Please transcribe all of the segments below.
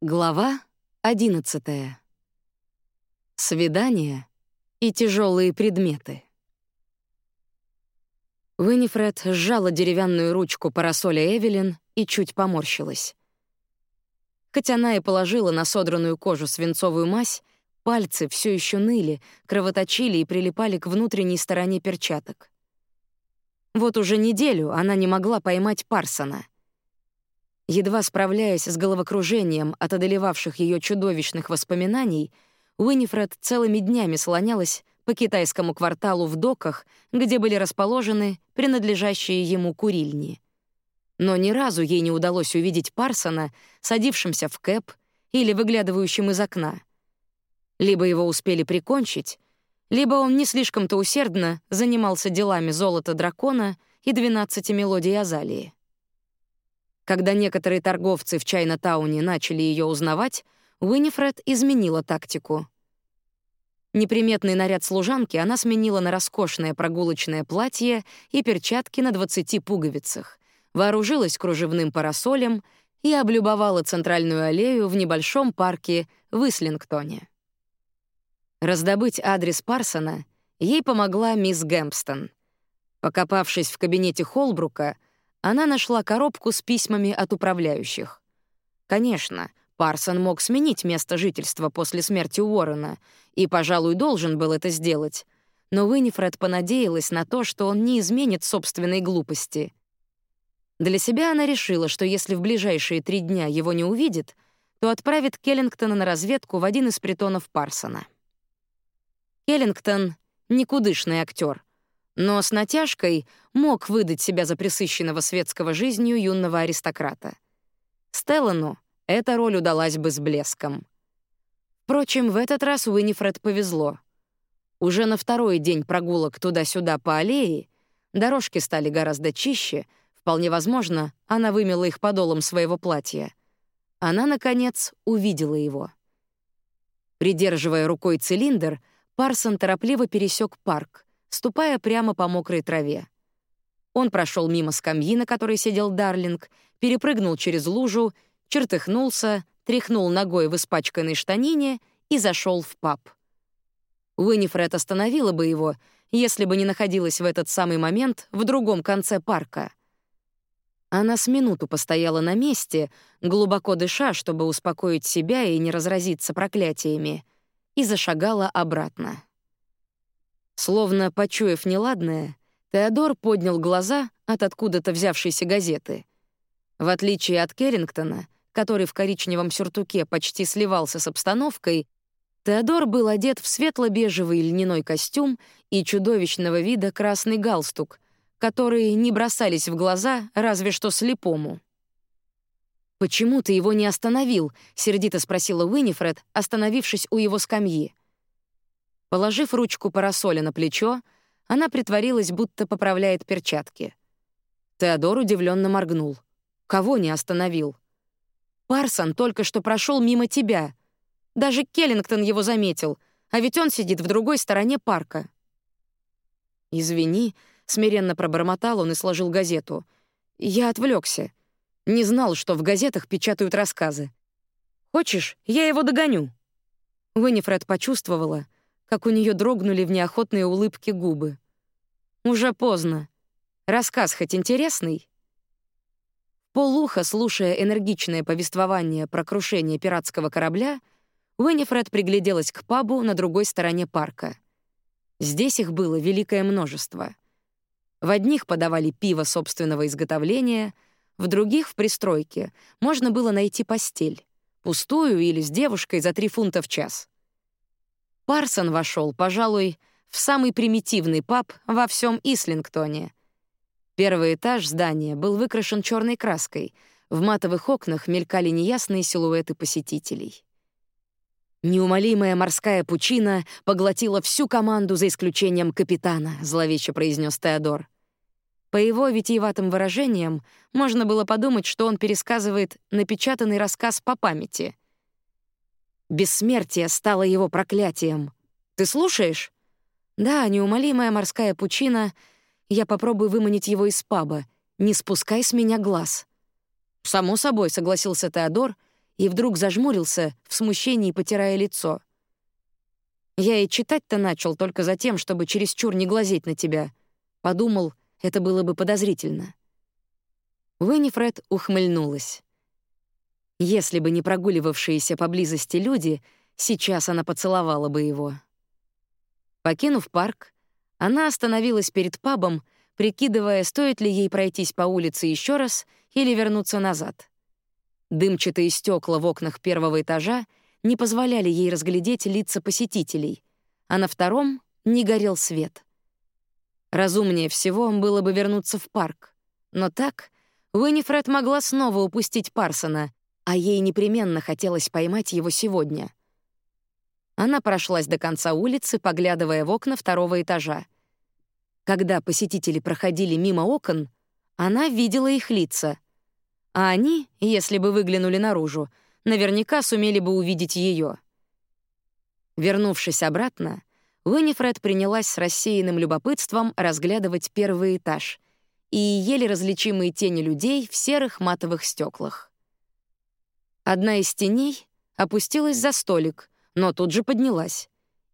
Глава 11. Свидание и тяжелые предметы. Винифред сжала деревянную ручку парасоля Эвелин и чуть поморщилась. Хоть она и положила на содранную кожу свинцовую мазь, пальцы все еще ныли, кровоточили и прилипали к внутренней стороне перчаток. Вот уже неделю она не могла поймать Парсона — Едва справляясь с головокружением от одолевавших ее чудовищных воспоминаний, Уинифред целыми днями слонялась по китайскому кварталу в доках, где были расположены принадлежащие ему курильни. Но ни разу ей не удалось увидеть Парсона, садившимся в кэп или выглядывающим из окна. Либо его успели прикончить, либо он не слишком-то усердно занимался делами золота дракона и двенадцати мелодий Азалии. Когда некоторые торговцы в Чайна-тауне начали ее узнавать, Уинифред изменила тактику. Неприметный наряд служанки она сменила на роскошное прогулочное платье и перчатки на 20 пуговицах, вооружилась кружевным парасолем и облюбовала центральную аллею в небольшом парке в Ислингтоне. Раздобыть адрес Парсона ей помогла мисс Гэмпстон. Покопавшись в кабинете Холбрука, она нашла коробку с письмами от управляющих. Конечно, Парсон мог сменить место жительства после смерти Уоррена и, пожалуй, должен был это сделать. Но Уинифред понадеялась на то, что он не изменит собственной глупости. Для себя она решила, что если в ближайшие три дня его не увидит, то отправит Келлингтона на разведку в один из притонов Парсона. Келлингтон — никудышный актер, но с натяжкой мог выдать себя за присыщенного светского жизнью юного аристократа. Стеллану эта роль удалась бы с блеском. Впрочем, в этот раз Уинифред повезло. Уже на второй день прогулок туда-сюда по аллее дорожки стали гораздо чище, вполне возможно, она вымела их подолом своего платья. Она, наконец, увидела его. Придерживая рукой цилиндр, Парсон торопливо пересек парк — ступая прямо по мокрой траве. Он прошел мимо скамьи, на которой сидел Дарлинг, перепрыгнул через лужу, чертыхнулся, тряхнул ногой в испачканной штанине и зашел в паб. Уинифред остановила бы его, если бы не находилась в этот самый момент в другом конце парка. Она с минуту постояла на месте, глубоко дыша, чтобы успокоить себя и не разразиться проклятиями, и зашагала обратно. Словно почуяв неладное, Теодор поднял глаза от откуда-то взявшейся газеты. В отличие от Керрингтона, который в коричневом сюртуке почти сливался с обстановкой, Теодор был одет в светло-бежевый льняной костюм и чудовищного вида красный галстук, которые не бросались в глаза разве что слепому. «Почему ты его не остановил?» — сердито спросила Уинифред, остановившись у его скамьи. Положив ручку парасоля на плечо, она притворилась, будто поправляет перчатки. Теодор удивленно моргнул. Кого не остановил? Парсон только что прошел мимо тебя. Даже Келлингтон его заметил, а ведь он сидит в другой стороне парка. «Извини», — смиренно пробормотал он и сложил газету. «Я отвлекся. Не знал, что в газетах печатают рассказы. Хочешь, я его догоню?» Уинифред почувствовала — как у нее дрогнули в неохотные улыбки губы. «Уже поздно. Рассказ хоть интересный?» Полуха, слушая энергичное повествование про крушение пиратского корабля, Уиннифред пригляделась к пабу на другой стороне парка. Здесь их было великое множество. В одних подавали пиво собственного изготовления, в других, в пристройке, можно было найти постель, пустую или с девушкой за три фунта в час. Парсон вошел, пожалуй, в самый примитивный паб во всем Ислингтоне. Первый этаж здания был выкрашен черной краской, в матовых окнах мелькали неясные силуэты посетителей. «Неумолимая морская пучина поглотила всю команду за исключением капитана», — зловеще произнес Теодор. По его витиеватым выражениям можно было подумать, что он пересказывает напечатанный рассказ по памяти — Бессмертие стало его проклятием. Ты слушаешь? Да, неумолимая морская пучина. Я попробую выманить его из паба. Не спускай с меня глаз. Само собой, согласился Теодор и вдруг зажмурился, в смущении потирая лицо. «Я и читать-то начал только за тем, чтобы чересчур не глазеть на тебя. Подумал, это было бы подозрительно». Уиннифред ухмыльнулась. Если бы не прогуливавшиеся поблизости люди, сейчас она поцеловала бы его. Покинув парк, она остановилась перед пабом, прикидывая, стоит ли ей пройтись по улице еще раз или вернуться назад. Дымчатые стекла в окнах первого этажа не позволяли ей разглядеть лица посетителей, а на втором не горел свет. Разумнее всего было бы вернуться в парк, но так Уиннифред могла снова упустить Парсона, а ей непременно хотелось поймать его сегодня. Она прошлась до конца улицы, поглядывая в окна второго этажа. Когда посетители проходили мимо окон, она видела их лица. А они, если бы выглянули наружу, наверняка сумели бы увидеть ее. Вернувшись обратно, Уиннифред принялась с рассеянным любопытством разглядывать первый этаж и еле различимые тени людей в серых матовых стеклах. Одна из теней опустилась за столик, но тут же поднялась.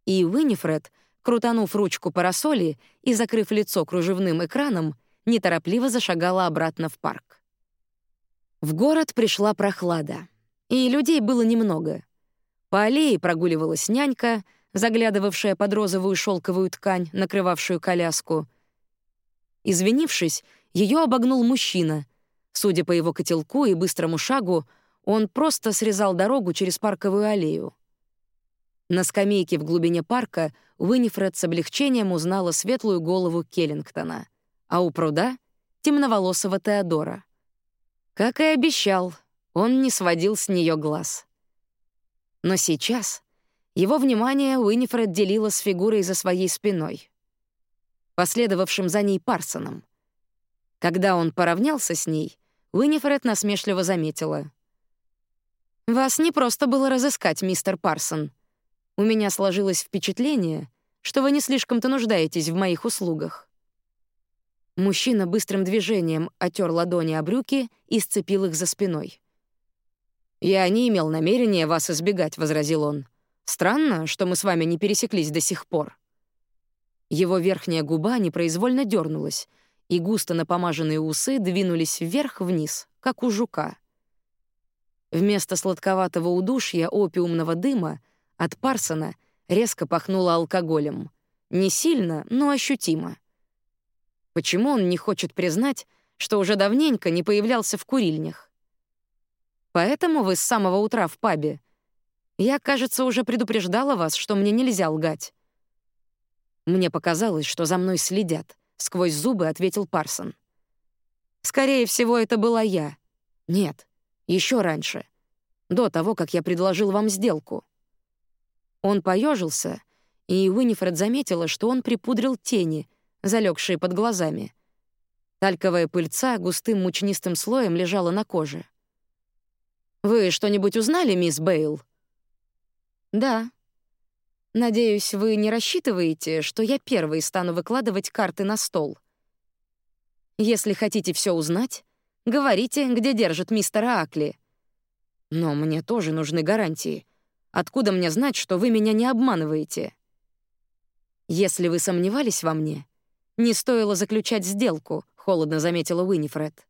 И Уиннифред, крутанув ручку парасоли и закрыв лицо кружевным экраном, неторопливо зашагала обратно в парк. В город пришла прохлада, и людей было немного. По аллее прогуливалась нянька, заглядывавшая под розовую шелковую ткань, накрывавшую коляску. Извинившись, ее обогнул мужчина. Судя по его котелку и быстрому шагу, он просто срезал дорогу через парковую аллею. На скамейке в глубине парка Уиннифред с облегчением узнала светлую голову Келлингтона, а у пруда — темноволосого Теодора. Как и обещал, он не сводил с нее глаз. Но сейчас его внимание Уиннифред делила с фигурой за своей спиной, последовавшим за ней Парсоном. Когда он поравнялся с ней, Уиннифред насмешливо заметила. Вас не просто было разыскать, мистер Парсон. У меня сложилось впечатление, что вы не слишком-то нуждаетесь в моих услугах. Мужчина быстрым движением отер ладони о брюки и сцепил их за спиной. «Я не имел намерения вас избегать», — возразил он. «Странно, что мы с вами не пересеклись до сих пор». Его верхняя губа непроизвольно дернулась, и густо напомаженные усы двинулись вверх-вниз, как у жука. Вместо сладковатого удушья опиумного дыма от Парсона резко пахнуло алкоголем. Не сильно, но ощутимо. Почему он не хочет признать, что уже давненько не появлялся в курильнях? Поэтому вы с самого утра в пабе. Я, кажется, уже предупреждала вас, что мне нельзя лгать. Мне показалось, что за мной следят, сквозь зубы ответил Парсон. Скорее всего, это была я. Нет, еще раньше, до того, как я предложил вам сделку. Он поежился, и Уинифред заметила, что он припудрил тени, залегшие под глазами. Тальковая пыльца густым мучнистым слоем лежала на коже. «Вы что-нибудь узнали, мисс Бейл?» «Да. Надеюсь, вы не рассчитываете, что я первой стану выкладывать карты на стол. Если хотите все узнать, Говорите, где держат мистера Акли. Но мне тоже нужны гарантии. Откуда мне знать, что вы меня не обманываете? Если вы сомневались во мне, не стоило заключать сделку, холодно заметила Уинифред.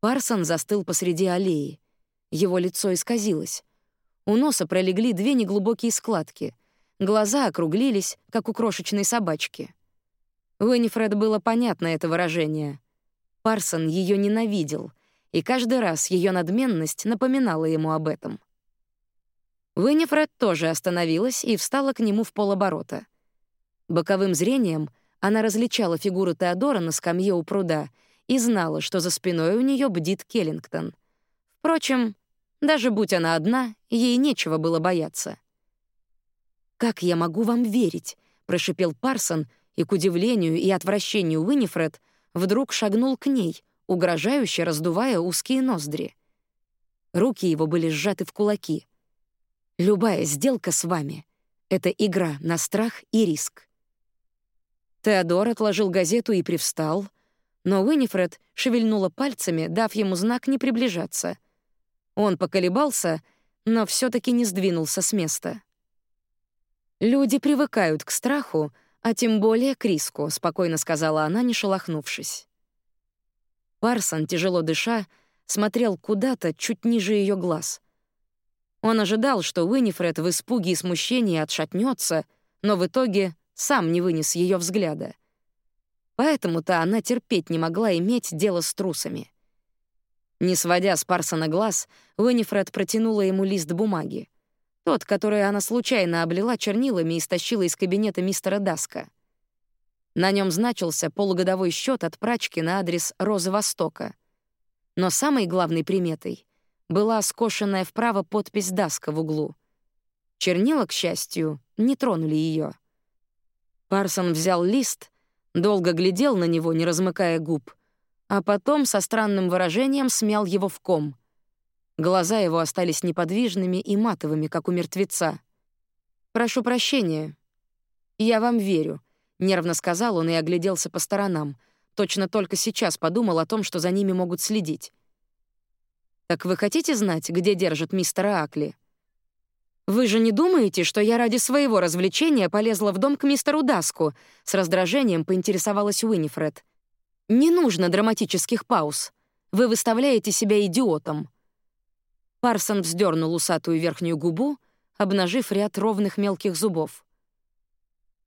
Парсон застыл посреди аллеи. Его лицо исказилось. У носа пролегли две неглубокие складки. Глаза округлились, как у крошечной собачки. Уинифред было понятно это выражение. Парсон ее ненавидел, и каждый раз ее надменность напоминала ему об этом. Виннифред тоже остановилась и встала к нему в полоборота. Боковым зрением она различала фигуру Теодора на скамье у пруда и знала, что за спиной у нее бдит Келлингтон. Впрочем, даже будь она одна, ей нечего было бояться. «Как я могу вам верить?» — прошипел Парсон, и, к удивлению и отвращению Уиннифред, вдруг шагнул к ней, угрожающе раздувая узкие ноздри. Руки его были сжаты в кулаки. «Любая сделка с вами — это игра на страх и риск». Теодор отложил газету и привстал, но Уинифред шевельнула пальцами, дав ему знак не приближаться. Он поколебался, но все таки не сдвинулся с места. «Люди привыкают к страху, а тем более к риску», — спокойно сказала она, не шелохнувшись. Парсон, тяжело дыша, смотрел куда-то чуть ниже ее глаз. Он ожидал, что Уинифред в испуге и смущении отшатнется, но в итоге сам не вынес ее взгляда. Поэтому-то она терпеть не могла иметь дело с трусами. Не сводя с Парсона глаз, Уинифред протянула ему лист бумаги. Тот, который она случайно облила чернилами и стащила из кабинета мистера Даска. На нем значился полугодовой счет от прачки на адрес Розы Востока. Но самой главной приметой была скошенная вправо подпись Даска в углу. Чернила, к счастью, не тронули ее. Парсон взял лист, долго глядел на него, не размыкая губ, а потом со странным выражением смял его в ком. Глаза его остались неподвижными и матовыми, как у мертвеца. «Прошу прощения. Я вам верю», — нервно сказал он и огляделся по сторонам. Точно только сейчас подумал о том, что за ними могут следить. «Так вы хотите знать, где держат мистера Акли?» «Вы же не думаете, что я ради своего развлечения полезла в дом к мистеру Даску?» С раздражением поинтересовалась Уинифред. Не нужно драматических пауз. Вы выставляете себя идиотом. Парсон вздернул усатую верхнюю губу, обнажив ряд ровных мелких зубов.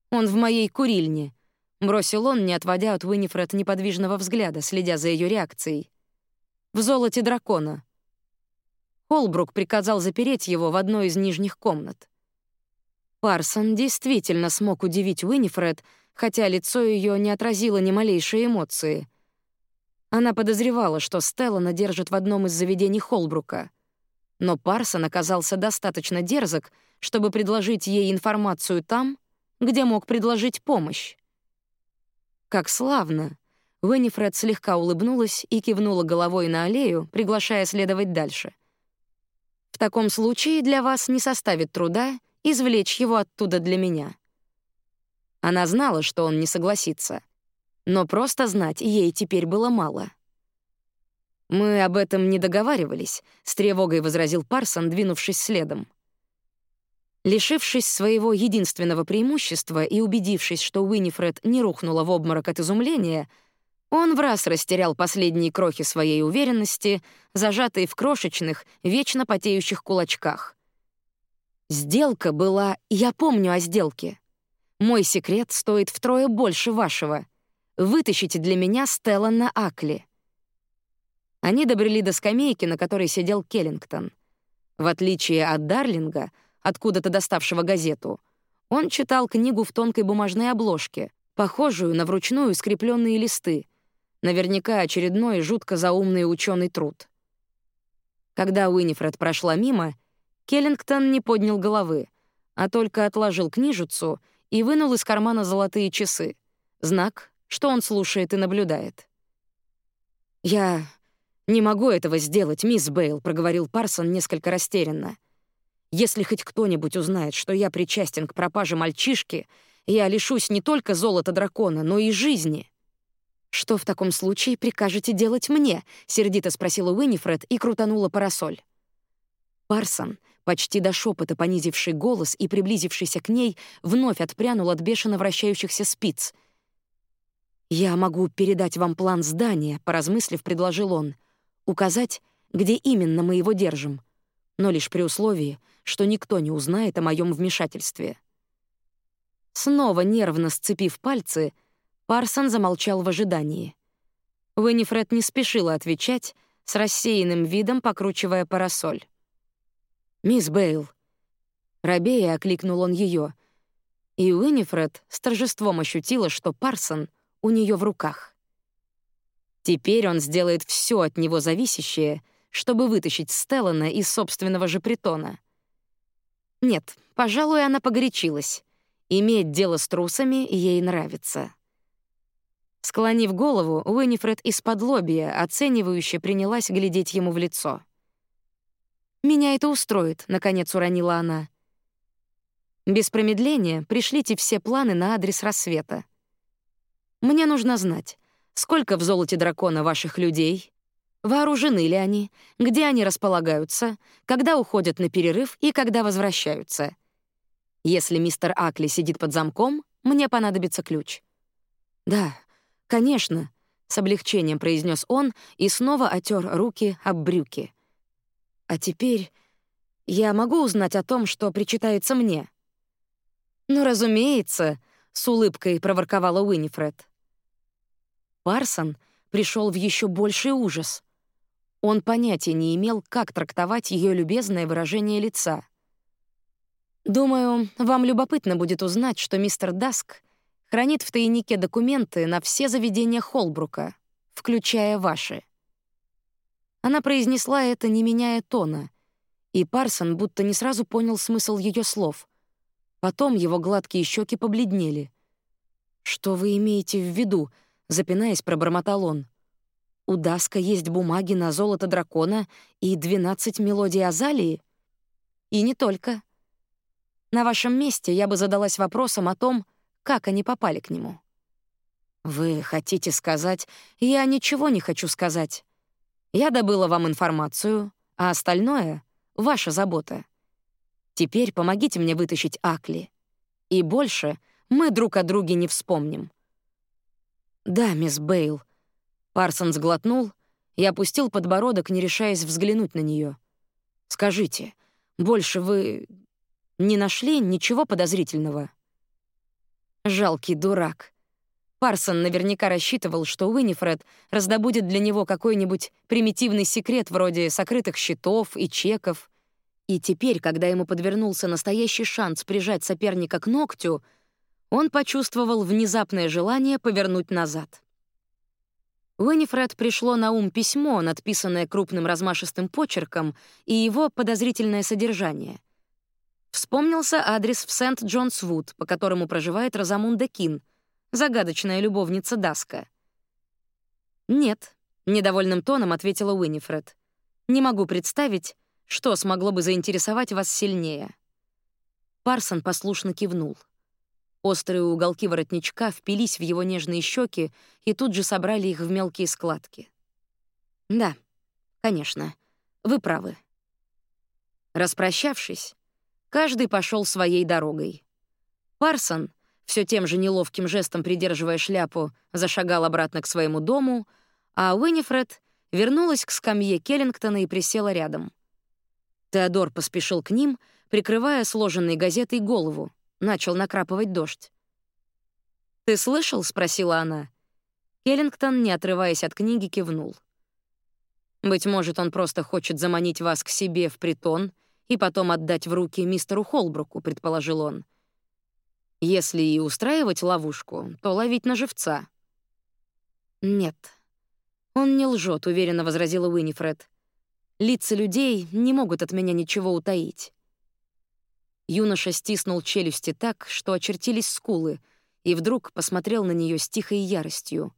Он в моей курильне, бросил он, не отводя от Уинифред неподвижного взгляда, следя за ее реакцией. В золоте дракона. Холбрук приказал запереть его в одной из нижних комнат. Парсон действительно смог удивить Уинифред, хотя лицо ее не отразило ни малейшей эмоции. Она подозревала, что Стеллана держит в одном из заведений Холбрука. Но Парсон оказался достаточно дерзок, чтобы предложить ей информацию там, где мог предложить помощь. Как славно! Веннифред слегка улыбнулась и кивнула головой на аллею, приглашая следовать дальше. «В таком случае для вас не составит труда извлечь его оттуда для меня». Она знала, что он не согласится. Но просто знать ей теперь было мало. «Мы об этом не договаривались», — с тревогой возразил Парсон, двинувшись следом. Лишившись своего единственного преимущества и убедившись, что Уинифред не рухнула в обморок от изумления, он в раз растерял последние крохи своей уверенности, зажатые в крошечных, вечно потеющих кулачках. Сделка была... Я помню о сделке. Мой секрет стоит втрое больше вашего. Вытащите для меня Стеллана Акли». Они добрели до скамейки, на которой сидел Келлингтон. В отличие от Дарлинга, откуда-то доставшего газету, он читал книгу в тонкой бумажной обложке, похожую на вручную скрепленные листы, наверняка очередной жутко заумный ученый труд. Когда Уинифред прошла мимо, Келлингтон не поднял головы, а только отложил книжицу — и вынул из кармана золотые часы. Знак, что он слушает и наблюдает. «Я не могу этого сделать, мисс Бейл», — проговорил Парсон несколько растерянно. «Если хоть кто-нибудь узнает, что я причастен к пропаже мальчишки, я лишусь не только золота дракона, но и жизни». «Что в таком случае прикажете делать мне?» — сердито спросила Уинифред и крутанула парасоль. Парсон почти до шепота понизивший голос и приблизившийся к ней, вновь отпрянул от бешено вращающихся спиц. «Я могу передать вам план здания», — поразмыслив, предложил он. «Указать, где именно мы его держим, но лишь при условии, что никто не узнает о моем вмешательстве». Снова нервно сцепив пальцы, Парсон замолчал в ожидании. Веннифред не спешила отвечать, с рассеянным видом покручивая парасоль. «Мисс Бейл». Рабея окликнул он ее, и Уинифред с торжеством ощутила, что Парсон у нее в руках. Теперь он сделает все от него зависящее, чтобы вытащить Стеллана из собственного же притона. Нет, пожалуй, она погорячилась. Иметь дело с трусами ей нравится. Склонив голову, Уинифред из-под лобья оценивающе принялась глядеть ему в лицо — «Меня это устроит», — наконец уронила она. «Без промедления пришлите все планы на адрес рассвета. Мне нужно знать, сколько в золоте дракона ваших людей, вооружены ли они, где они располагаются, когда уходят на перерыв и когда возвращаются. Если мистер Акли сидит под замком, мне понадобится ключ. Да, конечно, с облегчением произнес он и снова отер руки об брюки. А теперь я могу узнать о том, что причитается мне. Ну, разумеется, с улыбкой проворковала Уинифред. Парсон пришел в еще больший ужас. Он понятия не имел, как трактовать ее любезное выражение лица. «Думаю, вам любопытно будет узнать, что мистер Даск хранит в тайнике документы на все заведения Холбрука, включая ваши». Она произнесла это, не меняя тона, и Парсон будто не сразу понял смысл ее слов. Потом его гладкие щеки побледнели. «Что вы имеете в виду?» — запинаясь, пробормотал он. «У Даска есть бумаги на золото дракона и двенадцать мелодий Азалии?» «И не только. На вашем месте я бы задалась вопросом о том, как они попали к нему». «Вы хотите сказать...» «Я ничего не хочу сказать. Я добыла вам информацию, а остальное — ваша забота. Теперь помогите мне вытащить Акли. И больше мы друг о друге не вспомним». «Да, мисс Бейл». Парсон сглотнул и опустил подбородок, не решаясь взглянуть на нее. «Скажите, больше вы не нашли ничего подозрительного?» Жалкий дурак. Парсон наверняка рассчитывал, что Уинифред раздобудет для него какой-нибудь примитивный секрет вроде сокрытых счетов и чеков. И теперь, когда ему подвернулся настоящий шанс прижать соперника к ногтю, он почувствовал внезапное желание повернуть назад. Уинифред пришло на ум письмо, надписанное крупным размашистым почерком, и его подозрительное содержание. Вспомнился адрес в Сент-Джонс-Вуд, по которому проживает Розамунда Кин, загадочная любовница Даска. «Нет», — недовольным тоном ответила Уинифред. «Не могу представить, что смогло бы заинтересовать вас сильнее». Парсон послушно кивнул. Острые уголки воротничка впились в его нежные щеки и тут же собрали их в мелкие складки. «Да, конечно, вы правы». Распрощавшись, каждый пошел своей дорогой. Парсон, все тем же неловким жестом придерживая шляпу, зашагал обратно к своему дому, а Уинифред вернулась к скамье Келлингтона и присела рядом. Теодор поспешил к ним, прикрывая сложенной газетой голову, Начал накрапывать дождь. «Ты слышал?» — спросила она. Келлингтон, не отрываясь от книги, кивнул. «Быть может, он просто хочет заманить вас к себе в притон и потом отдать в руки мистеру Холбруку», — предположил он. «Если и устраивать ловушку, то ловить на живца». «Нет, он не лжет», — уверенно возразила Уинифред. «Лица людей не могут от меня ничего утаить. Юноша стиснул челюсти так, что очертились скулы, и вдруг посмотрел на нее с тихой яростью.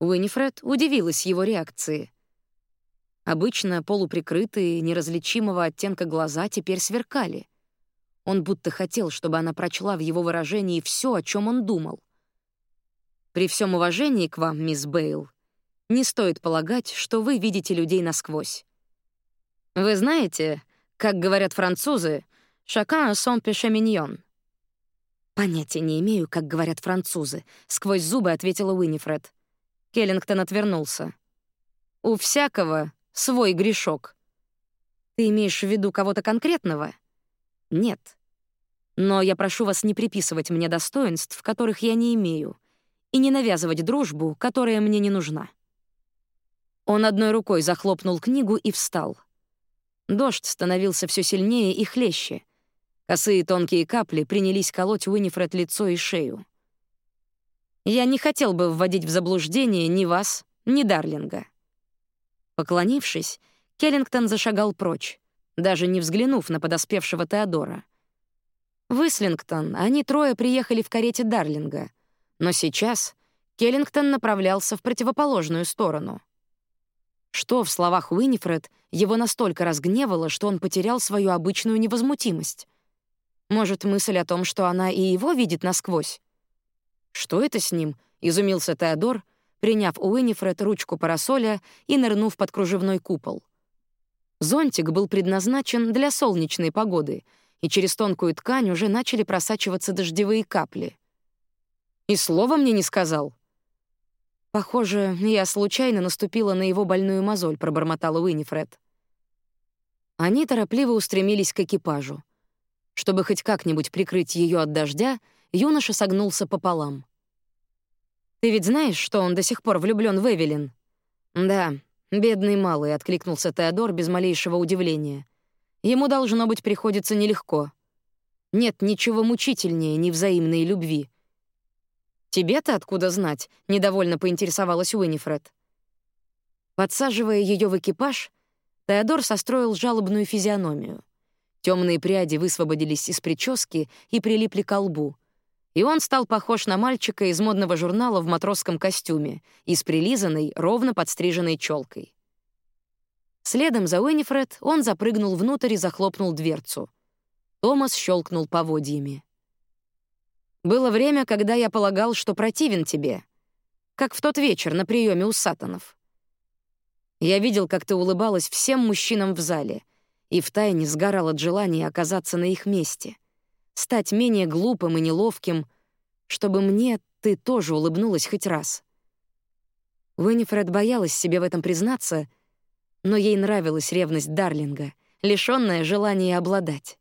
Уинифред удивилась его реакции. Обычно полуприкрытые, неразличимого оттенка глаза теперь сверкали. Он будто хотел, чтобы она прочла в его выражении все, о чем он думал. «При всем уважении к вам, мисс Бейл, не стоит полагать, что вы видите людей насквозь. Вы знаете, как говорят французы, «Chacun son péché mignon». «Понятия не имею, как говорят французы», — сквозь зубы ответила Уинифред. Келлингтон отвернулся. «У всякого свой грешок». «Ты имеешь в виду кого-то конкретного?» «Нет. Но я прошу вас не приписывать мне достоинств, которых я не имею, и не навязывать дружбу, которая мне не нужна». Он одной рукой захлопнул книгу и встал. Дождь становился все сильнее и хлеще. Косые тонкие капли принялись колоть Уинифред лицо и шею. «Я не хотел бы вводить в заблуждение ни вас, ни Дарлинга». Поклонившись, Келлингтон зашагал прочь, даже не взглянув на подоспевшего Теодора. В Ислингтон они трое приехали в карете Дарлинга, но сейчас Келлингтон направлялся в противоположную сторону. Что в словах Уинифред его настолько разгневало, что он потерял свою обычную невозмутимость? Может, мысль о том, что она и его видит насквозь? Что это с ним? изумился Теодор, приняв у Уинифред ручку парасоля и нырнув под кружевной купол. Зонтик был предназначен для солнечной погоды, и через тонкую ткань уже начали просачиваться дождевые капли. «И слова мне не сказал», «Похоже, я случайно наступила на его больную мозоль», — пробормотала Уинифред. Они торопливо устремились к экипажу. Чтобы хоть как-нибудь прикрыть ее от дождя, юноша согнулся пополам. «Ты ведь знаешь, что он до сих пор влюблен в Эвелин?» «Да, бедный малый», — откликнулся Теодор без малейшего удивления. «Ему, должно быть, приходится нелегко. Нет ничего мучительнее невзаимной любви». «Тебе-то откуда знать?» — недовольно поинтересовалась Уинифред. Подсаживая ее в экипаж, Теодор состроил жалобную физиономию. Темные пряди высвободились из прически и прилипли к лбу. И он стал похож на мальчика из модного журнала в матросском костюме и с прилизанной, ровно подстриженной челкой. Следом за Уинифред он запрыгнул внутрь и захлопнул дверцу. Томас щелкнул поводьями. Было время, когда я полагал, что противен тебе, как в тот вечер на приеме у Сатанов. Я видел, как ты улыбалась всем мужчинам в зале, и втайне сгорал от желания оказаться на их месте, стать менее глупым и неловким, чтобы мне ты тоже улыбнулась хоть раз. Уинифред боялась себе в этом признаться, но ей нравилась ревность Дарлинга, лишённая желания обладать.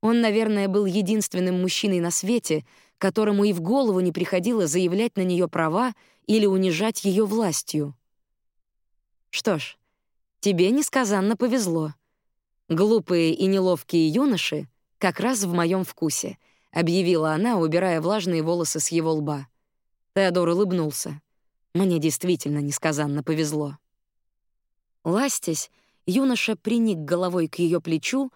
Он, наверное, был единственным мужчиной на свете, которому и в голову не приходило заявлять на нее права или унижать ее властью. Что ж, тебе несказанно повезло. Глупые и неловкие юноши как раз в моем вкусе, объявила она, убирая влажные волосы с его лба. Теодор улыбнулся. Мне действительно несказанно повезло. Ластясь, юноша приник головой к ее плечу,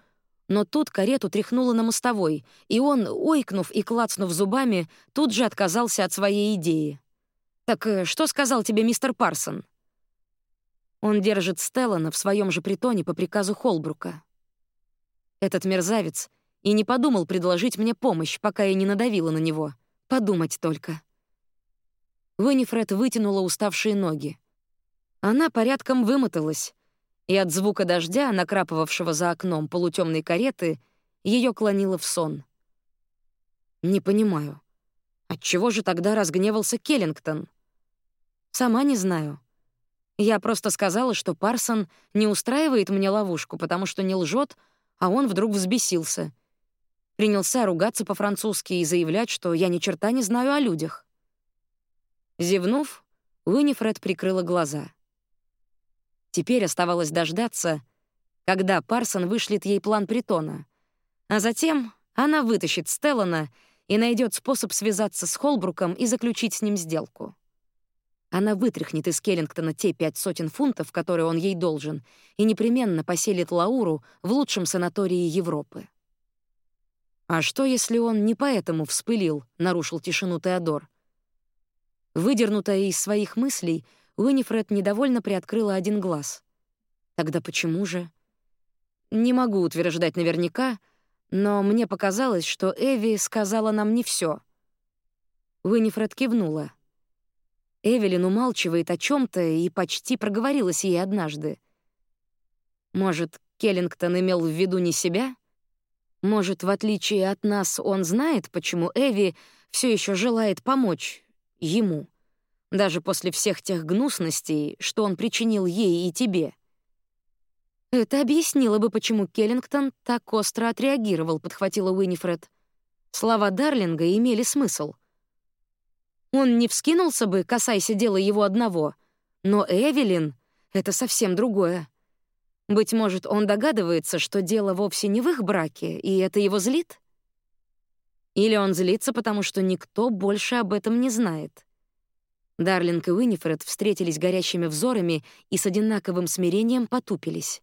но тут карету тряхнуло на мостовой, и он, ойкнув и клацнув зубами, тут же отказался от своей идеи. «Так э, что сказал тебе мистер Парсон?» Он держит Стеллана в своем же притоне по приказу Холбрука. Этот мерзавец и не подумал предложить мне помощь, пока я не надавила на него. Подумать только. Виннифред вытянула уставшие ноги. Она порядком вымоталась, и от звука дождя, накрапывавшего за окном полутемной кареты, ее клонило в сон. Не понимаю, отчего же тогда разгневался Келлингтон? Сама не знаю. Я просто сказала, что Парсон не устраивает мне ловушку, потому что не лжет, а он вдруг взбесился. Принялся ругаться по-французски и заявлять, что я ни черта не знаю о людях. Зевнув, Уинифред прикрыла глаза — Теперь оставалось дождаться, когда Парсон вышлет ей план притона, а затем она вытащит Стеллана и найдет способ связаться с Холбруком и заключить с ним сделку. Она вытряхнет из Келлингтона те пять сотен фунтов, которые он ей должен, и непременно поселит Лауру в лучшем санатории Европы. «А что, если он не поэтому вспылил?» — нарушил тишину Теодор. Выдернутая из своих мыслей — Уинифред недовольно приоткрыла один глаз. Тогда почему же? Не могу утверждать наверняка, но мне показалось, что Эви сказала нам не все. Уинифред кивнула. Эвелин умалчивает о чем то и почти проговорилась ей однажды. Может, Келлингтон имел в виду не себя? Может, в отличие от нас, он знает, почему Эви все еще желает помочь ему? даже после всех тех гнусностей, что он причинил ей и тебе. Это объяснило бы, почему Келлингтон так остро отреагировал, подхватила Уинифред. Слова Дарлинга имели смысл. Он не вскинулся бы, касаясь дела его одного, но Эвелин — это совсем другое. Быть может, он догадывается, что дело вовсе не в их браке, и это его злит? Или он злится, потому что никто больше об этом не знает. Дарлинг и Уинифред встретились горящими взорами и с одинаковым смирением потупились.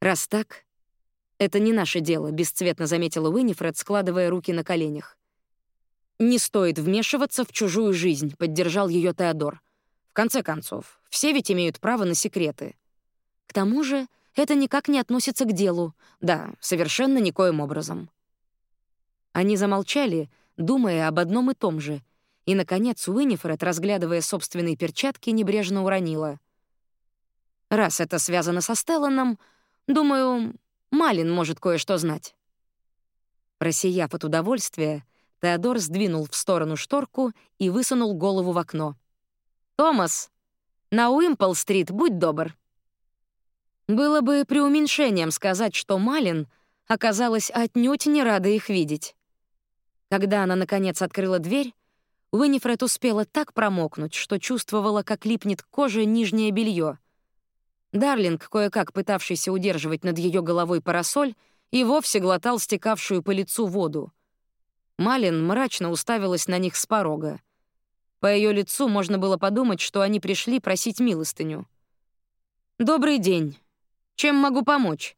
«Раз так, это не наше дело», — бесцветно заметила Уинифред, складывая руки на коленях. «Не стоит вмешиваться в чужую жизнь», — поддержал ее Теодор. «В конце концов, все ведь имеют право на секреты. К тому же это никак не относится к делу. Да, совершенно никоим образом». Они замолчали, думая об одном и том же — И, наконец, Уиннифред, разглядывая собственные перчатки, небрежно уронила. «Раз это связано со Стелланом, думаю, Малин может кое-что знать». Просияв от удовольствия, Теодор сдвинул в сторону шторку и высунул голову в окно. «Томас, на Уимпл-стрит будь добр». Было бы преуменьшением сказать, что Малин оказалась отнюдь не рада их видеть. Когда она, наконец, открыла дверь, Уиннифред успела так промокнуть, что чувствовала, как липнет к коже нижнее белье. Дарлинг, кое-как пытавшийся удерживать над ее головой парасоль, и вовсе глотал стекавшую по лицу воду. Малин мрачно уставилась на них с порога. По ее лицу можно было подумать, что они пришли просить милостыню. «Добрый день. Чем могу помочь?»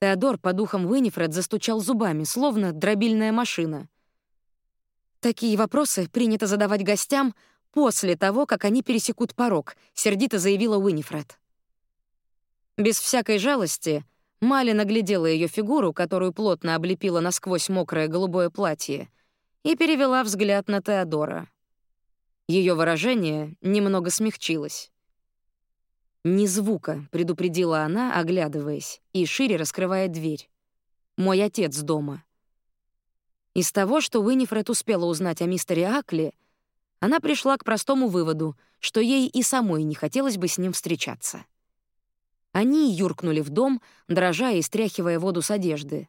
Теодор по духам Уиннифред застучал зубами, словно дробильная машина. «Такие вопросы принято задавать гостям после того, как они пересекут порог», — сердито заявила Уиннифред. Без всякой жалости Мали наглядела ее фигуру, которую плотно облепило насквозь мокрое голубое платье, и перевела взгляд на Теодора. Ее выражение немного смягчилось. «Ни звука», — предупредила она, оглядываясь, и шире раскрывая дверь. «Мой отец дома». Из того, что Уиннифред успела узнать о мистере Акли, она пришла к простому выводу, что ей и самой не хотелось бы с ним встречаться. Они юркнули в дом, дрожа и стряхивая воду с одежды.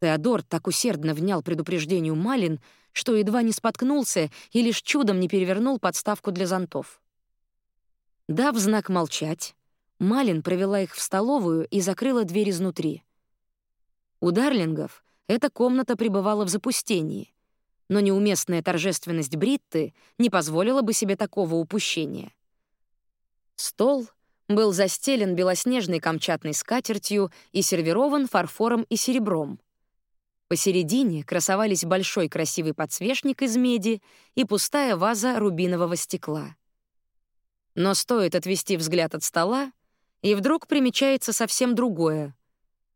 Теодор так усердно внял предупреждению Малин, что едва не споткнулся и лишь чудом не перевернул подставку для зонтов. Дав знак молчать, Малин провела их в столовую и закрыла дверь изнутри. У Дарлингов эта комната пребывала в запустении, но неуместная торжественность Бритты не позволила бы себе такого упущения. Стол был застелен белоснежной камчатной скатертью и сервирован фарфором и серебром. Посередине красовались большой красивый подсвечник из меди и пустая ваза рубинового стекла. Но стоит отвести взгляд от стола, и вдруг примечается совсем другое.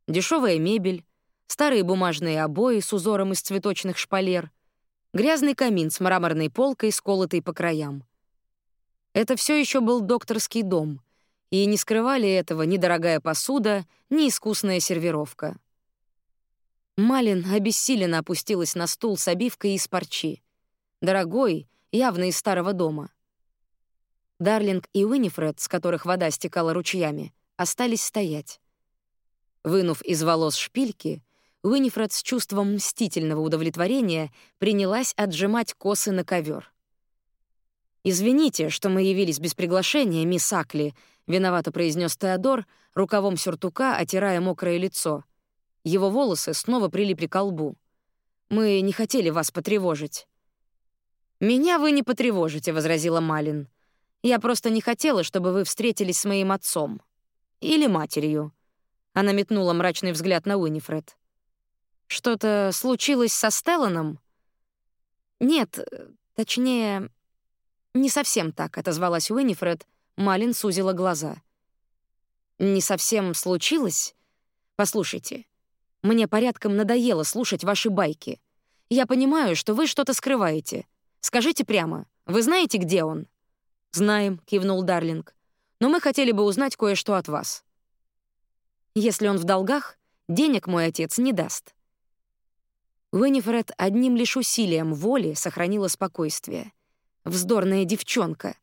Дешевая мебель, старые бумажные обои с узором из цветочных шпалер, грязный камин с мраморной полкой, сколотой по краям. Это все еще был докторский дом, и не скрывали этого ни дорогая посуда, ни искусная сервировка. Малин обессиленно опустилась на стул с обивкой из парчи. Дорогой, явно из старого дома — Дарлинг и Уинифред, с которых вода стекала ручьями, остались стоять. Вынув из волос шпильки, Уинифред с чувством мстительного удовлетворения принялась отжимать косы на ковер. «Извините, что мы явились без приглашения, мисс Акли», — виновато произнес Теодор, рукавом сюртука отирая мокрое лицо. Его волосы снова прилипли к лбу. «Мы не хотели вас потревожить». «Меня вы не потревожите», — возразила Малин. Я просто не хотела, чтобы вы встретились с моим отцом. Или матерью». Она метнула мрачный взгляд на Уинифред. «Что-то случилось со Стелланом?» «Нет, точнее, не совсем так», — отозвалась Уинифред. Малин сузила глаза. «Не совсем случилось? Послушайте, мне порядком надоело слушать ваши байки. Я понимаю, что вы что-то скрываете. Скажите прямо, вы знаете, где он?» «Знаем», — кивнул Дарлинг. «Но мы хотели бы узнать кое-что от вас». «Если он в долгах, денег мой отец не даст». Уиннифред одним лишь усилием воли сохранила спокойствие. Вздорная девчонка.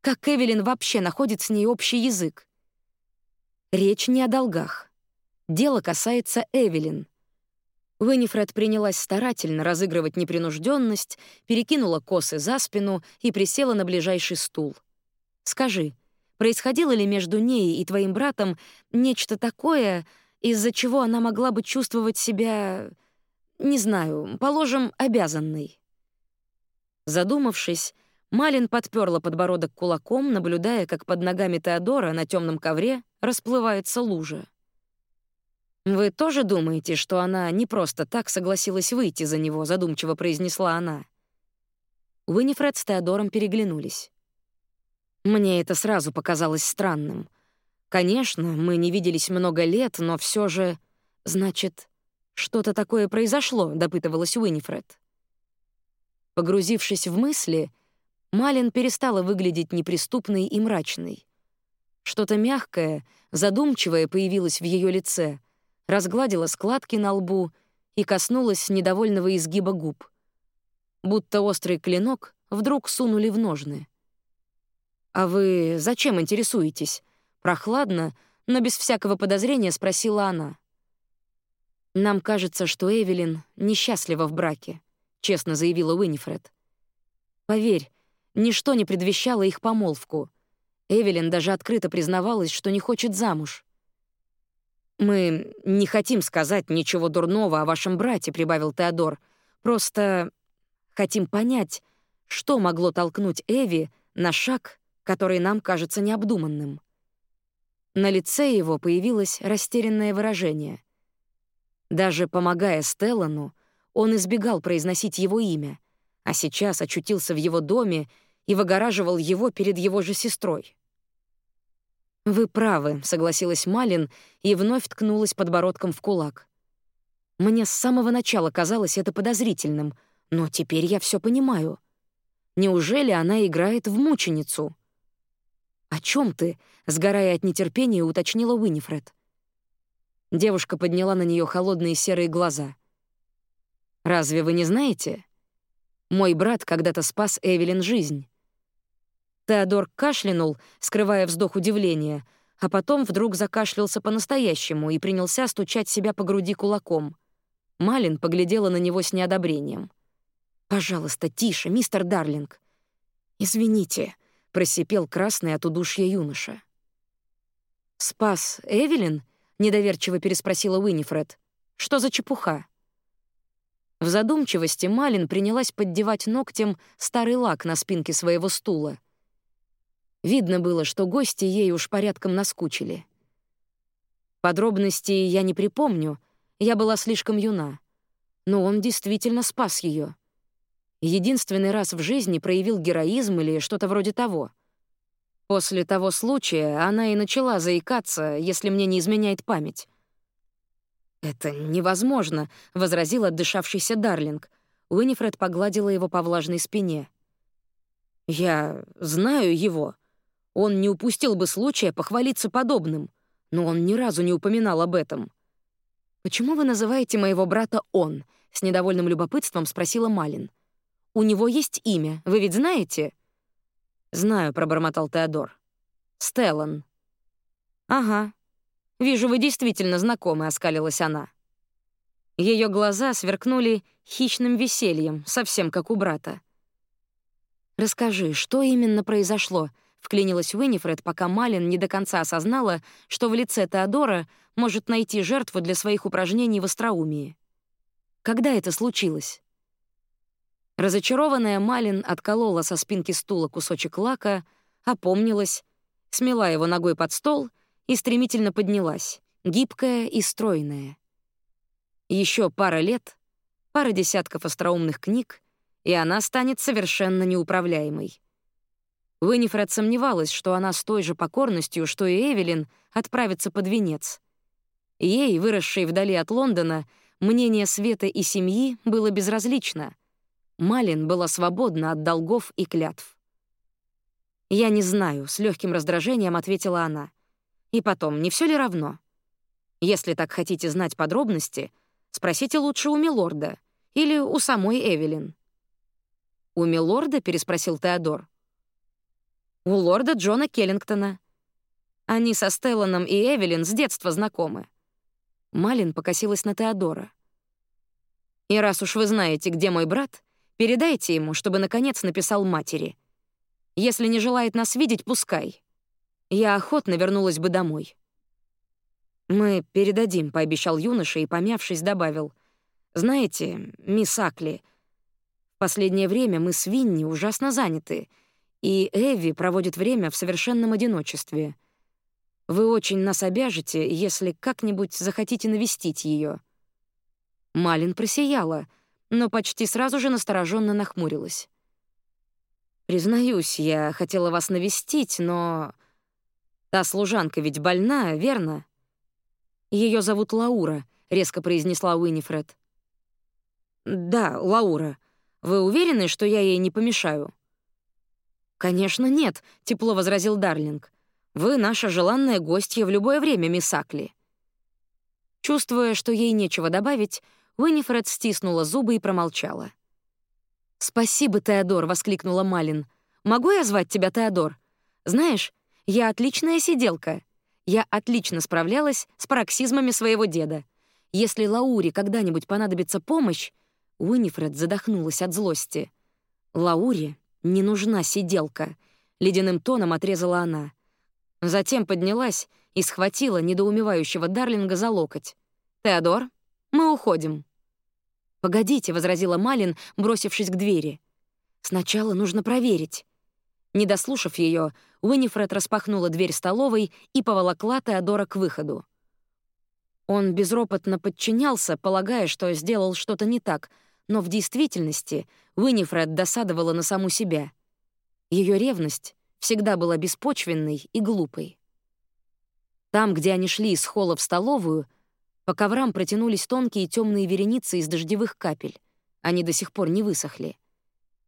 Как Эвелин вообще находит с ней общий язык? Речь не о долгах. Дело касается Эвелин. Уиннифред принялась старательно разыгрывать непринужденность, перекинула косы за спину и присела на ближайший стул. «Скажи, происходило ли между ней и твоим братом нечто такое, из-за чего она могла бы чувствовать себя, не знаю, положим, обязанной?» Задумавшись, Малин подперла подбородок кулаком, наблюдая, как под ногами Теодора на темном ковре расплывается лужа. «Вы тоже думаете, что она не просто так согласилась выйти за него?» — задумчиво произнесла она. Уиннифред с Теодором переглянулись. Мне это сразу показалось странным. Конечно, мы не виделись много лет, но все же... Значит, что-то такое произошло, допытывалась Уиннифред. Погрузившись в мысли, Малин перестала выглядеть неприступной и мрачной. Что-то мягкое, задумчивое появилось в ее лице, разгладило складки на лбу и коснулось недовольного изгиба губ. Будто острый клинок вдруг сунули в ножны. «А вы зачем интересуетесь?» Прохладно, но без всякого подозрения спросила она. «Нам кажется, что Эвелин несчастлива в браке», — честно заявила Уинифред. «Поверь, ничто не предвещало их помолвку. Эвелин даже открыто признавалась, что не хочет замуж. «Мы не хотим сказать ничего дурного о вашем брате», — прибавил Теодор. «Просто хотим понять, что могло толкнуть Эви на шаг, который нам кажется необдуманным». На лице его появилось растерянное выражение. Даже помогая Стеллану, он избегал произносить его имя, а сейчас очутился в его доме и выгораживал его перед его же сестрой. «Вы правы», — согласилась Малин и вновь ткнулась подбородком в кулак. «Мне с самого начала казалось это подозрительным, но теперь я все понимаю. Неужели она играет в мученицу?» «О чем ты?» — сгорая от нетерпения, уточнила Уинифред. Девушка подняла на нее холодные серые глаза. «Разве вы не знаете? Мой брат когда-то спас Эвелин жизнь». Теодор кашлянул, скрывая вздох удивления, а потом вдруг закашлялся по-настоящему и принялся стучать себя по груди кулаком. Малин поглядела на него с неодобрением. «Пожалуйста, тише, мистер Дарлинг». «Извините», — просипел красный от удушья юноша. «Спас Эвелин?» — недоверчиво переспросила Уинифред. «Что за чепуха?» В задумчивости Малин принялась поддевать ногтем старый лак на спинке своего стула. Видно было, что гости ей уж порядком наскучили. Подробностей я не припомню, я была слишком юна. Но он действительно спас ее. Единственный раз в жизни проявил героизм или что-то вроде того — После того случая она и начала заикаться, если мне не изменяет память. «Это невозможно», — возразил отдышавшийся Дарлинг. Уинифред погладила его по влажной спине. «Я знаю его. Он не упустил бы случая похвалиться подобным, но он ни разу не упоминал об этом». «Почему вы называете моего брата «он»?» — с недовольным любопытством спросила Малин. «У него есть имя, вы ведь знаете?» «Знаю», — пробормотал Теодор. «Стеллан». «Ага. Вижу, вы действительно знакомы», — оскалилась она. Ее глаза сверкнули хищным весельем, совсем как у брата. «Расскажи, что именно произошло?» — вклинилась Уинифред, пока Малин не до конца осознала, что в лице Теодора может найти жертву для своих упражнений в остроумии. «Когда это случилось?» Разочарованная Малин отколола со спинки стула кусочек лака, опомнилась, смела его ногой под стол и стремительно поднялась, гибкая и стройная. Еще пара лет, пара десятков остроумных книг, и она станет совершенно неуправляемой. Уиннифред сомневалась, что она с той же покорностью, что и Эвелин, отправится под венец. Ей, выросшей вдали от Лондона, мнение Света и семьи было безразлично — Малин была свободна от долгов и клятв. «Я не знаю», — с легким раздражением ответила она. «И потом, не все ли равно? Если так хотите знать подробности, спросите лучше у Милорда или у самой Эвелин». «У Милорда?» — переспросил Теодор. «У лорда Джона Келлингтона. Они со Стелланом и Эвелин с детства знакомы». Малин покосилась на Теодора. «И раз уж вы знаете, где мой брат, Передайте ему, чтобы, наконец, написал матери. Если не желает нас видеть, пускай. Я охотно вернулась бы домой». «Мы передадим», — пообещал юноша и, помявшись, добавил. «Знаете, мисс Акли, в последнее время мы с Винни ужасно заняты, и Эви проводит время в совершенном одиночестве. Вы очень нас обяжете, если как-нибудь захотите навестить ее. Малин просияла — но почти сразу же настороженно нахмурилась. «Признаюсь, я хотела вас навестить, но... Та служанка ведь больна, верно?» Ее зовут Лаура», — резко произнесла Уинифред. «Да, Лаура. Вы уверены, что я ей не помешаю?» «Конечно, нет», — тепло возразил Дарлинг. «Вы наша желанная гостья в любое время, мисс Акли». Чувствуя, что ей нечего добавить, Уиннифред стиснула зубы и промолчала. «Спасибо, Теодор!» — воскликнула Малин. «Могу я звать тебя Теодор? Знаешь, я отличная сиделка. Я отлично справлялась с пароксизмами своего деда. Если Лауре когда-нибудь понадобится помощь...» Уиннифред задохнулась от злости. «Лауре не нужна сиделка», — ледяным тоном отрезала она. Затем поднялась и схватила недоумевающего Дарлинга за локоть. «Теодор, мы уходим». «Погодите», — возразила Малин, бросившись к двери. «Сначала нужно проверить». Не дослушав ее, Уиннифред распахнула дверь столовой и поволокла Теодора к выходу. Он безропотно подчинялся, полагая, что сделал что-то не так, но в действительности Уиннифред досадовала на саму себя. Ее ревность всегда была беспочвенной и глупой. Там, где они шли из холла в столовую, по коврам протянулись тонкие темные вереницы из дождевых капель. Они до сих пор не высохли.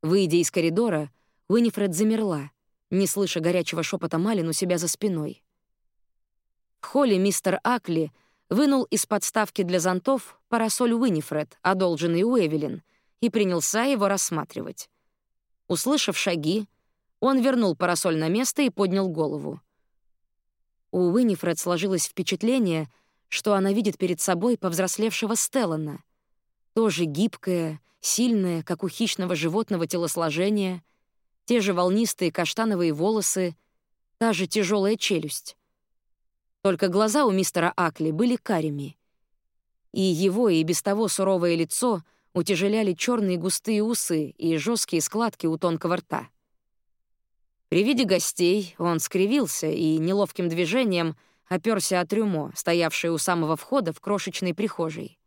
Выйдя из коридора, Уинифред замерла, не слыша горячего шепота Малин у себя за спиной. В холле мистер Акли вынул из подставки для зонтов парасоль Уинифред, одолженный у Эвелин, и принялся его рассматривать. Услышав шаги, он вернул парасоль на место и поднял голову. У Уинифред сложилось впечатление, что она видит перед собой повзрослевшего Стеллана, тоже гибкое, сильное, как у хищного животного телосложения — те же волнистые каштановые волосы, та же тяжелая челюсть. Только глаза у мистера Акли были карими. И его и без того суровое лицо утяжеляли черные густые усы и жесткие складки у тонкого рта. При виде гостей он скривился и неловким движением оперся от рюмо, стоявшее у самого входа в крошечной прихожей.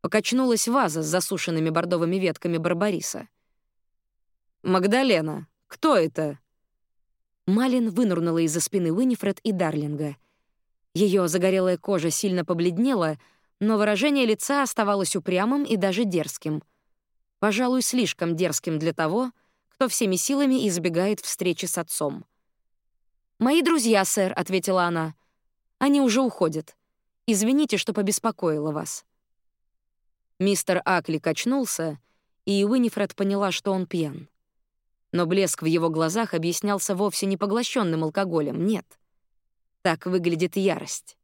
Покачнулась ваза с засушенными бордовыми ветками барбариса — «Магдалена, кто это?» Малин вынурнула из-за спины Уинифред и Дарлинга. Ее загорелая кожа сильно побледнела, но выражение лица оставалось упрямым и даже дерзким. Пожалуй, слишком дерзким для того, кто всеми силами избегает встречи с отцом. «Мои друзья, сэр», — ответила она. «Они уже уходят. Извините, что побеспокоила вас». Мистер Акли качнулся, и Уинифред поняла, что он пьян. Но блеск в его глазах объяснялся вовсе не поглощенным алкоголем, нет. Так выглядит ярость.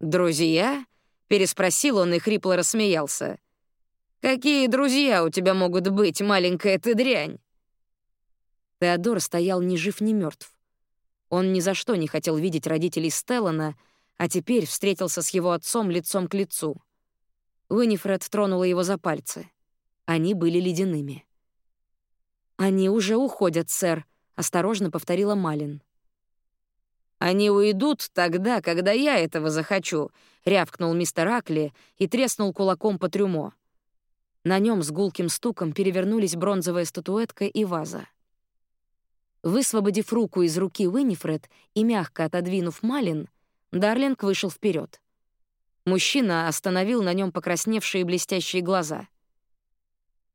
«Друзья?» — переспросил он и хрипло рассмеялся. «Какие друзья у тебя могут быть, маленькая ты дрянь?» Теодор стоял ни жив, ни мертв. Он ни за что не хотел видеть родителей Стеллана, а теперь встретился с его отцом лицом к лицу. Уинифред тронула его за пальцы. Они были ледяными. «Они уже уходят, сэр», — осторожно повторила Малин. «Они уйдут тогда, когда я этого захочу», — рявкнул мистер Акли и треснул кулаком по трюмо. На нем с гулким стуком перевернулись бронзовая статуэтка и ваза. Высвободив руку из руки Уинифред и мягко отодвинув Малин, Дарлинг вышел вперед. Мужчина остановил на нем покрасневшие блестящие глаза.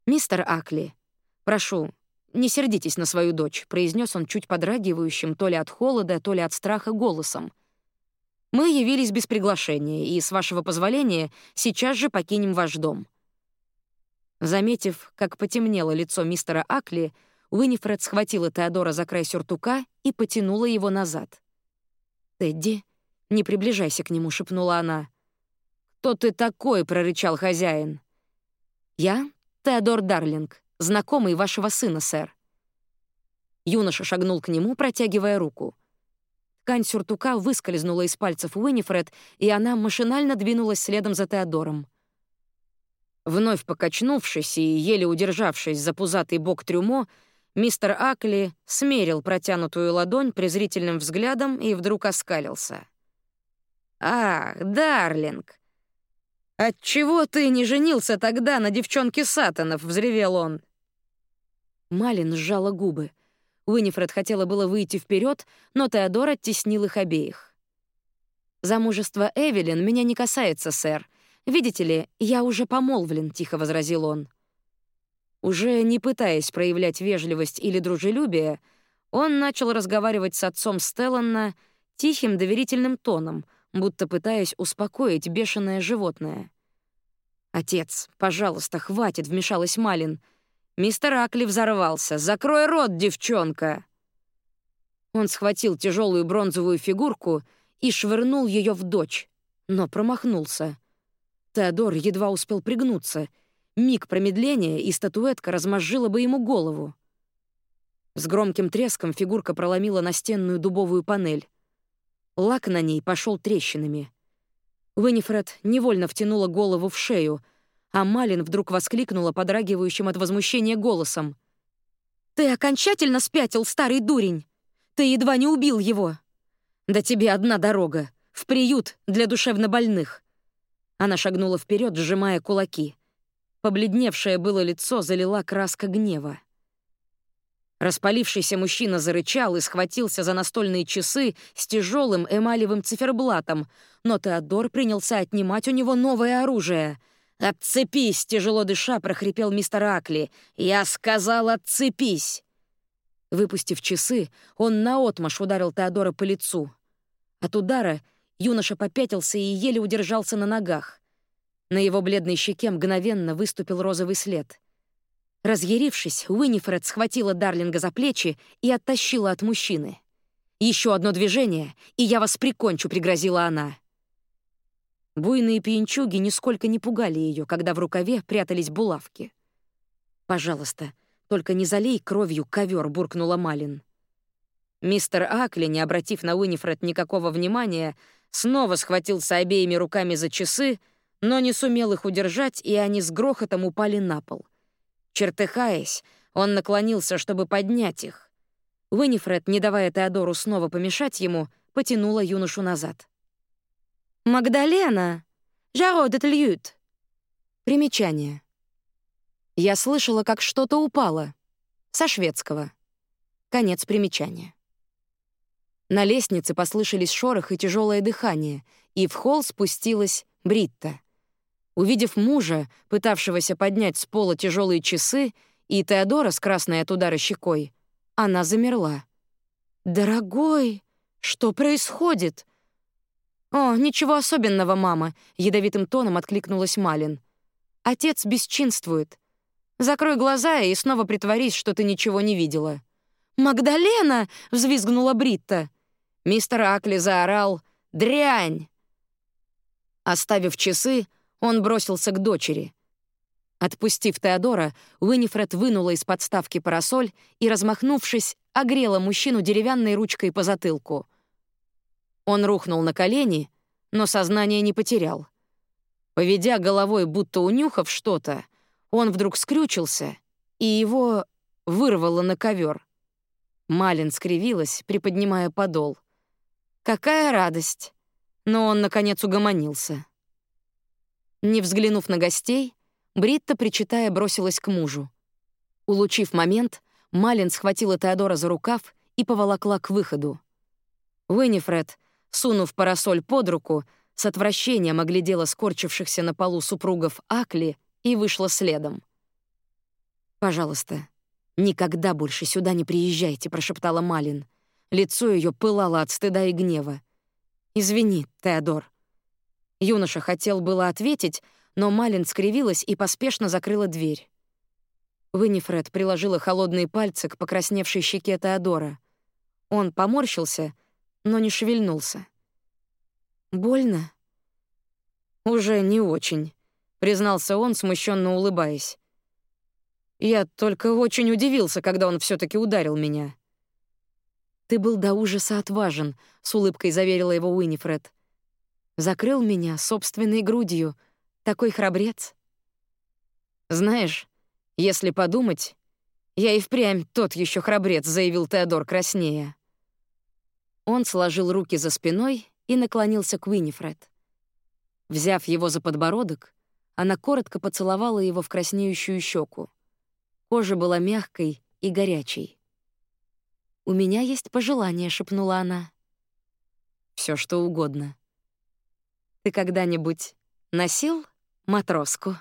«Мистер Акли, прошу, «Не сердитесь на свою дочь», — произнес он чуть подрагивающим то ли от холода, то ли от страха голосом. «Мы явились без приглашения, и, с вашего позволения, сейчас же покинем ваш дом». Заметив, как потемнело лицо мистера Акли, Уинифред схватила Теодора за край сюртука и потянула его назад. «Тедди, не приближайся к нему», — шепнула она. «Кто ты такой?» — прорычал хозяин. «Я — Теодор Дарлинг, знакомый вашего сына, сэр». Юноша шагнул к нему, протягивая руку. Ткань сюртука выскользнула из пальцев Уинифред, и она машинально двинулась следом за Теодором. Вновь покачнувшись и еле удержавшись за пузатый бок трюмо, мистер Акли смерил протянутую ладонь презрительным взглядом и вдруг оскалился. «Ах, Дарлинг! Отчего ты не женился тогда на девчонке Сатанов?» — взревел он. Малин сжала губы. Уинифред хотела было выйти вперед, но Теодор оттеснил их обеих. «Замужество Эвелин меня не касается, сэр. Видите ли, я уже помолвлен», — тихо возразил он. Уже не пытаясь проявлять вежливость или дружелюбие, он начал разговаривать с отцом Стеллана тихим доверительным тоном, будто пытаясь успокоить бешеное животное. «Отец, пожалуйста, хватит», — вмешалась Малин. «Мистер Акли взорвался. Закрой рот, девчонка!» Он схватил тяжелую бронзовую фигурку и швырнул ее в дочь, но промахнулся. Теодор едва успел пригнуться. Миг промедления, и статуэтка размозжила бы ему голову. С громким треском фигурка проломила настенную дубовую панель. Лак на ней пошел трещинами. Уинифред невольно втянула голову в шею, а Малин вдруг воскликнула подрагивающим от возмущения голосом. «Ты окончательно спятил, старый дурень! Ты едва не убил его! Да тебе одна дорога — в приют для душевнобольных!» Она шагнула вперед, сжимая кулаки. Побледневшее было лицо залила краска гнева. Распалившийся мужчина зарычал и схватился за настольные часы с тяжелым эмалевым циферблатом, но Теодор принялся отнимать у него новое оружие. «Отцепись!» — тяжело дыша прохрипел мистер Акли. «Я сказал, отцепись!» Выпустив часы, он наотмашь ударил Теодора по лицу. От удара юноша попятился и еле удержался на ногах. На его бледной щеке мгновенно выступил розовый след. Разъярившись, Уинифред схватила Дарлинга за плечи и оттащила от мужчины. Еще одно движение, и я вас прикончу», — пригрозила она. Буйные пьянчуги нисколько не пугали ее, когда в рукаве прятались булавки. «Пожалуйста, только не залей кровью ковер», — буркнула Малин. Мистер Акли, не обратив на Уинифред никакого внимания, снова схватился обеими руками за часы, но не сумел их удержать, и они с грохотом упали на пол. Чертыхаясь, он наклонился, чтобы поднять их. Уинифред, не давая Теодору снова помешать ему, потянула юношу назад. «Магдалена! Жаро де Тельют!» Примечание. Я слышала, как что-то упало. Со шведского. Конец примечания. На лестнице послышались шорох и тяжелое дыхание, и в холл спустилась Бритта. Увидев мужа, пытавшегося поднять с пола тяжелые часы, и Теодора с красной от удара щекой, она замерла. «Дорогой, что происходит?» «О, ничего особенного, мама», — ядовитым тоном откликнулась Малин. «Отец бесчинствует. Закрой глаза и снова притворись, что ты ничего не видела». «Магдалена!» — взвизгнула Бритта. Мистер Акли заорал «Дрянь!». Оставив часы, он бросился к дочери. Отпустив Теодора, Уинифред вынула из подставки парасоль и, размахнувшись, огрела мужчину деревянной ручкой по затылку. Он рухнул на колени, но сознание не потерял. Поведя головой, будто унюхав что-то, он вдруг скрючился, и его вырвало на ковер. Малин скривилась, приподнимая подол. Какая радость! Но он, наконец, угомонился. Не взглянув на гостей, Бритта, причитая, бросилась к мужу. Улучив момент, Малин схватила Теодора за рукав и поволокла к выходу. Уинифред, сунув парасоль под руку, с отвращением оглядела скорчившихся на полу супругов Акли и вышла следом. «Пожалуйста, никогда больше сюда не приезжайте», — прошептала Малин. Лицо ее пылало от стыда и гнева. «Извини, Теодор», Юноша хотел было ответить, но Малин скривилась и поспешно закрыла дверь. Винифред приложила холодные пальцы к покрасневшей щеке Теодора. Он поморщился, но не шевельнулся. «Больно?» «Уже не очень», — признался он, смущенно улыбаясь. «Я только очень удивился, когда он все таки ударил меня». «Ты был до ужаса отважен», — с улыбкой заверила его Уинифред. Закрыл меня собственной грудью. Такой храбрец. Знаешь, если подумать, я и впрямь тот еще храбрец, заявил Теодор краснея. Он сложил руки за спиной и наклонился к Уинифред. Взяв его за подбородок, она коротко поцеловала его в краснеющую щеку. Кожа была мягкой и горячей. «У меня есть пожелание», — шепнула она. Все что угодно», ты когда-нибудь носил матроску?